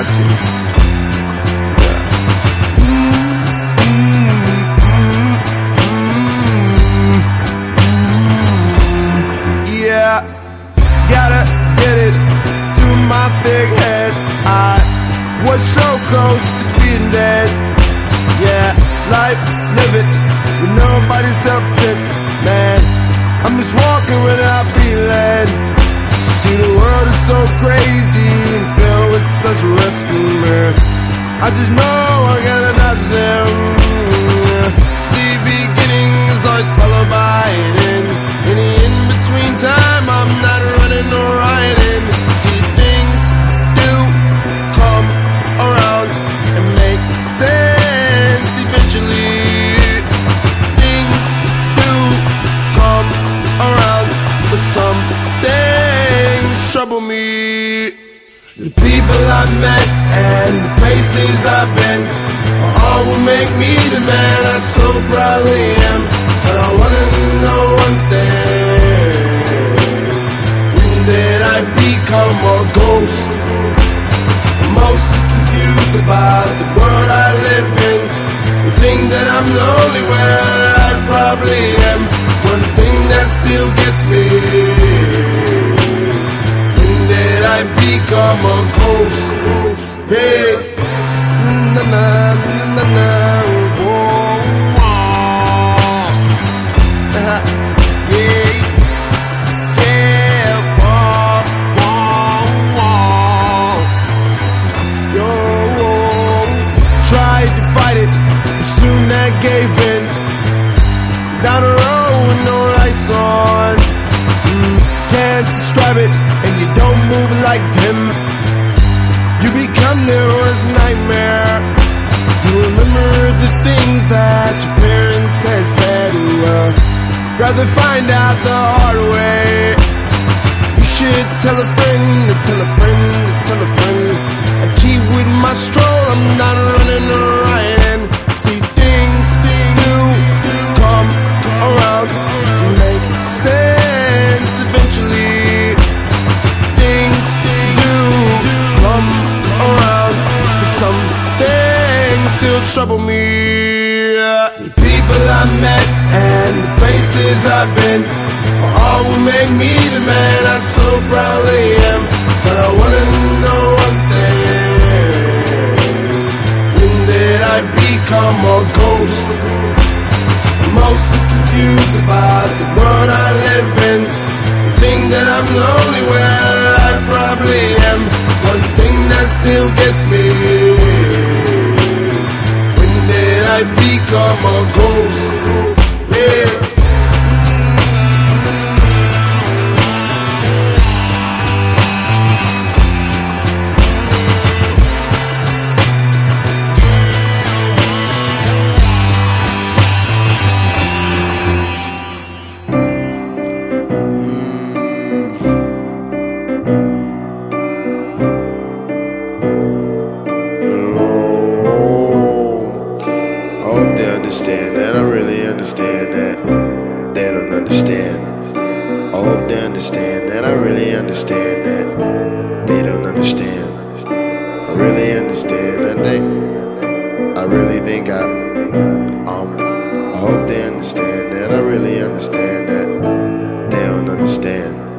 capacity. gotta get it through my thick head. I was so close to being dead. Yeah, life, live it with nobody's up tits, man. I'm just walking without being led. See, the world is so crazy mirror. I just know I gotta dodge them. The beginnings always followed by an end. In the in between time, I'm not running or riding. See, things do come around and make sense eventually. Things do come around, but some things trouble me. The people I've met and the places I've been all will make me the man I so proudly am. But I wanna know one thing: did I become a ghost? I'm mostly confused about the world I live in. The thing that I'm lonely where I probably am. One thing that still gets me. I become a ghost? Hey, na na na na soon that gave in. Down You become their worst nightmare. You remember the things that your parents had said. Ooh, uh, rather find out the hard way. You should tell a friend, tell a friend, tell a friend. I keep with my stroll, I'm not running or met and the places I've been all will make me the man I so proudly am. But I wanna know one thing: When did I become a ghost? I'm mostly confused about the world I live in. The thing that I'm lonely where I probably am. One thing that still gets me. I become a ghost? Yeah. Understand that. I really understand that. They don't understand. I hope they understand that. I really understand that. They don't understand. I really understand that they. I really think I. Um. I hope they understand that. I really understand that. They don't understand.